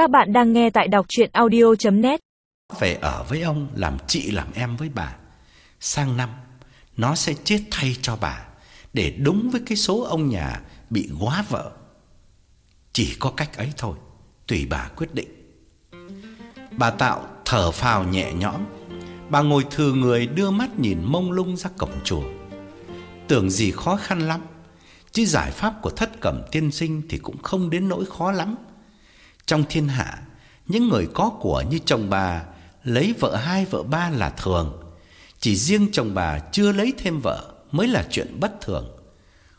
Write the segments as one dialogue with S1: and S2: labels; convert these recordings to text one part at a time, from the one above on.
S1: Các bạn đang nghe tại đọc chuyện audio.net
S2: Về ở với ông, làm chị, làm em với bà. Sang năm, Nó sẽ chết thay cho bà, Để đúng với cái số ông nhà Bị quá vợ. Chỉ có cách ấy thôi, Tùy bà quyết định. Bà Tạo thở phào nhẹ nhõm. Bà ngồi thừa người, đưa mắt nhìn mông lung ra cổng chùa. Tưởng gì khó khăn lắm, Chứ giải pháp của thất cẩm tiên sinh Thì cũng không đến nỗi khó lắm. Trong thiên hạ, Những người có của như chồng bà Lấy vợ hai, vợ ba là thường. Chỉ riêng chồng bà chưa lấy thêm vợ Mới là chuyện bất thường.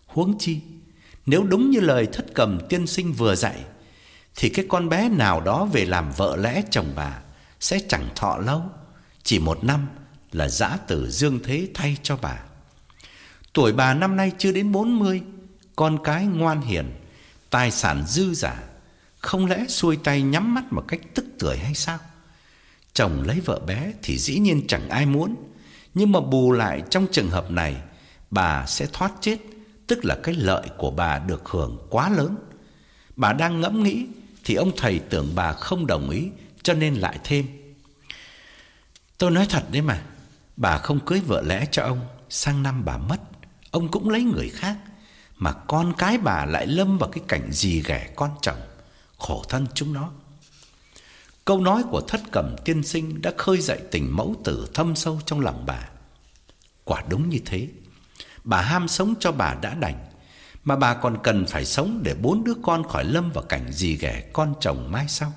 S2: Huống chi, Nếu đúng như lời thất cầm tiên sinh vừa dạy, Thì cái con bé nào đó về làm vợ lẽ chồng bà Sẽ chẳng thọ lâu, Chỉ một năm là giã tử dương thế thay cho bà. Tuổi bà năm nay chưa đến 40 Con cái ngoan hiền, Tài sản dư giả không lẽ xuôi tay nhắm mắt một cách tức tưởi hay sao? Chồng lấy vợ bé thì dĩ nhiên chẳng ai muốn. Nhưng mà bù lại trong trường hợp này, Bà sẽ thoát chết, Tức là cái lợi của bà được hưởng quá lớn. Bà đang ngẫm nghĩ Thì ông thầy tưởng bà không đồng ý, Cho nên lại thêm. Tôi nói thật đấy mà, Bà không cưới vợ lẽ cho ông, Sang năm bà mất, Ông cũng lấy người khác, Mà con cái bà lại lâm vào cái cảnh gì ghẻ con chồng. Khổ thân chúng nó. Câu nói của thất cẩm tiên sinh Đã khơi dậy tình mẫu tử thâm sâu trong lòng bà. Quả đúng như thế. Bà ham sống cho bà đã đành, Mà bà còn cần phải sống Để bốn đứa con khỏi lâm vào cảnh gì ghẻ con chồng mai sau.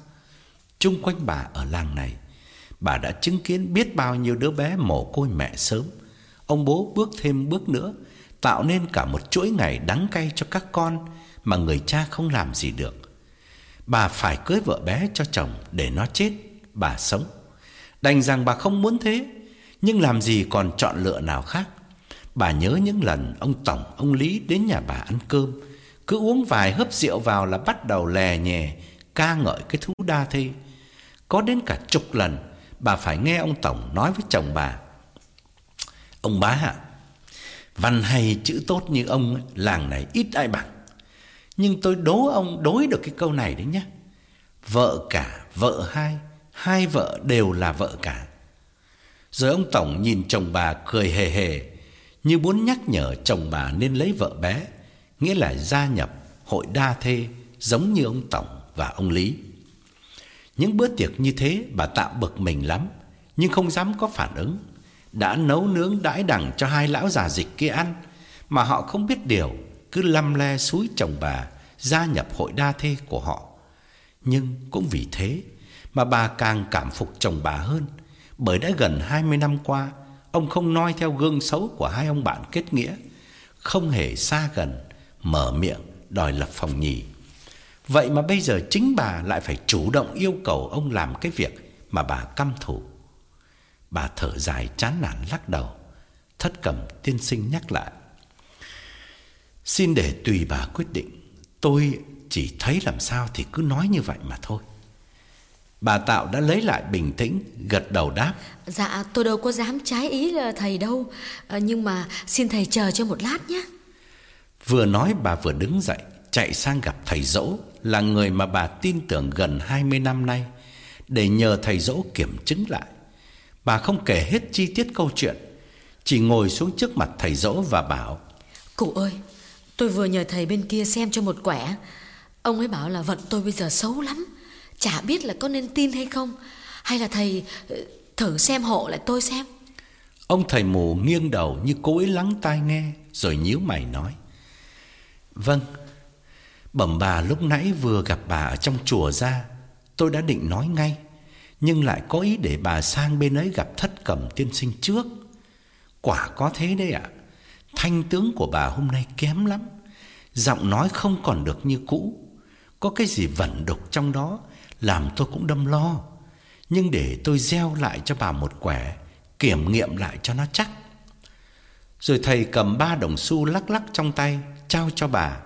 S2: Trung quanh bà ở làng này, Bà đã chứng kiến biết bao nhiêu đứa bé mồ côi mẹ sớm. Ông bố bước thêm bước nữa, Tạo nên cả một chuỗi ngày đắng cay cho các con Mà người cha không làm gì được. Bà phải cưới vợ bé cho chồng Để nó chết Bà sống. Đành rằng bà không muốn thế Nhưng làm gì còn chọn lựa nào khác. Bà nhớ những lần ông Tổng, ông Lý đến nhà bà ăn cơm. Cứ uống vài hớp rượu vào là bắt đầu lè nhè Ca ngợi cái thú đa thê. Có đến cả chục lần Bà phải nghe ông Tổng nói với chồng bà. Ông bá ạ Văn hay chữ tốt như ông Làng này ít ai bằng. Nhưng tôi đố ông đối được cái câu này đấy nhé Vợ cả, vợ hai Hai vợ đều là vợ cả. Rồi ông Tổng nhìn chồng bà cười hề hề Như muốn nhắc nhở chồng bà nên lấy vợ bé Nghĩa là gia nhập hội đa thê Giống như ông Tổng và ông Lý. Những bữa tiệc như thế bà tạm bực mình lắm Nhưng không dám có phản ứng. Đã nấu nướng đãi đẳng cho hai lão già dịch kia ăn mà họ không biết điều, cứ lăm le suối chồng bà gia nhập hội đa thê của họ. Nhưng cũng vì thế mà bà càng cảm phục chồng bà hơn, bởi đã gần 20 năm qua, ông không noi theo gương xấu của hai ông bạn kết nghĩa, không hề xa gần, mở miệng đòi lập phòng nhì. Vậy mà bây giờ chính bà lại phải chủ động yêu cầu ông làm cái việc mà bà căm thù. Bà thở dài chán nản lắc đầu Thất cẩm tiên sinh nhắc lại Xin để tùy bà quyết định. Tôi chỉ thấy làm sao thì cứ nói như vậy mà thôi. Bà Tạo đã lấy lại bình tĩnh Gật đầu đáp.
S3: Dạ tôi đâu có dám trái ý thầy đâu. À, Nhưng mà xin thầy chờ cho một lát nhé.
S2: Vừa nói bà vừa đứng dậy Chạy sang gặp thầy dỗ Là người mà bà tin tưởng gần 20 năm nay Để nhờ thầy dỗ kiểm chứng lại. Bà không kể hết chi tiết câu chuyện Chỉ ngồi xuống trước mặt thầy dỗ và bảo
S3: Cụ ơi Tôi vừa nhờ thầy bên kia xem cho một quẻ. Ông ấy bảo là vận tôi bây giờ xấu lắm. Chả biết là có nên tin hay không. Hay là thầy ờ, thử xem hộ lại tôi xem.
S2: Ông thầy mù nghiêng đầu như cố ý lắng tai nghe, Rồi nhíu mày nói. Vâng Bẩm bà lúc nãy vừa gặp bà ở trong chùa ra, Tôi đã định nói ngay, nhưng lại có ý để bà sang bên ấy gặp thất cẩm tiên sinh trước. Quả có thế đấy ạ. Thanh tướng của bà hôm nay kém lắm. Giọng nói không còn được như cũ. Có cái gì vẩn đục trong đó làm tôi cũng đâm lo. Nhưng để tôi gieo lại cho bà một quẻ, kiểm nghiệm lại cho nó chắc. Rồi thầy cầm ba đồng xu lắc lắc trong tay, trao cho bà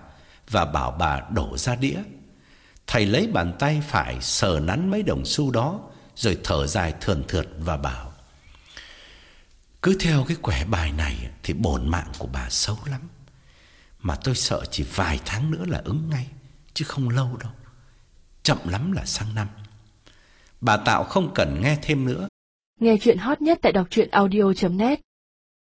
S2: và bảo bà đổ ra đĩa. Thầy lấy bàn tay phải sờ nắn mấy đồng xu đó rồi thở dài thườn thượt và bảo cứ theo cái quẻ bài này Thì bổn mạng của bà xấu lắm Mà tôi sợ chỉ vài tháng nữa là ứng ngay, Chứ không lâu đâu chậm lắm là sang năm. Bà Tạo không cần nghe thêm nữa.
S1: Nghe chuyện hot nhất tại đọc truyện audio.net